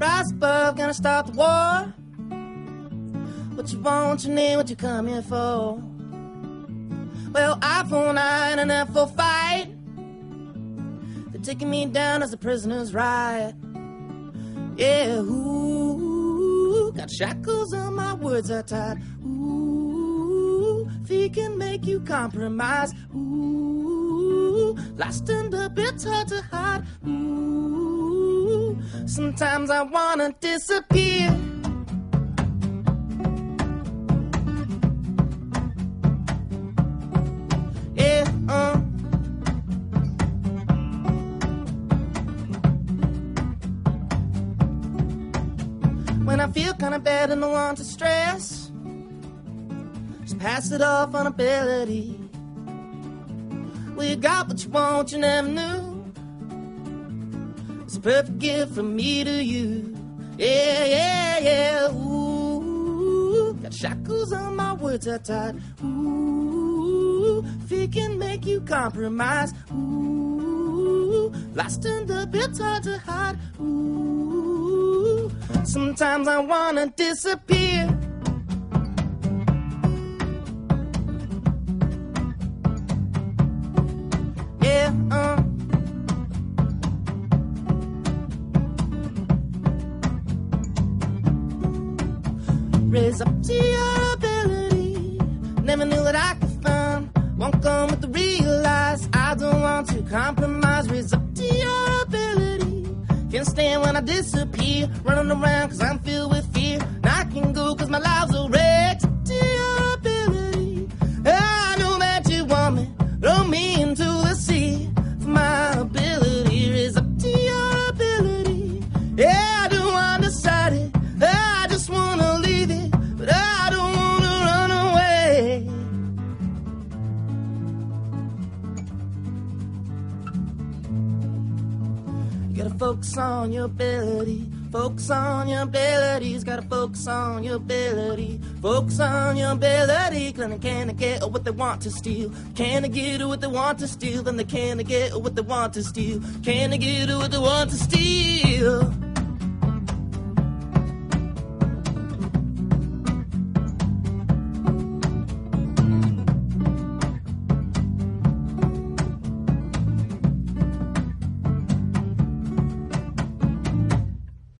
Rise above, gonna start the war. What you want, you need, what you come here for? Well, I for nine and F for fight. They're taking me down as a prisoner's riot. Yeah, ooh, got shackles on my words are tied. Ooh, he can make you compromise. Ooh, lost in the hard to hide. Ooh, sometimes I wanna disappear. Yeah, uh. When I feel kinda bad and I want to stress, just pass it off on ability. Well, you got what you want, you never knew. It's a perfect gift from me to you. Yeah, yeah, yeah. Ooh, got shackles on my words are tied. Ooh, it can make you compromise. Ooh, lost in the bits hard to hide. Ooh, sometimes I wanna disappear. Raise up to your ability. Never knew that I could find. Won't come with the realize. I don't want to compromise. Raise up to your ability. Can't stand when I disappear. Running around cause I'm filled with fear. Now I can go cause my life's a gotta focus on your ability. Focus on your abilities. Gotta focus on your ability. Focus on your ability. Cause they can't get what they want to steal. Can they get what they want to steal? Then they can't get what they want to steal. Can they get what they want to steal?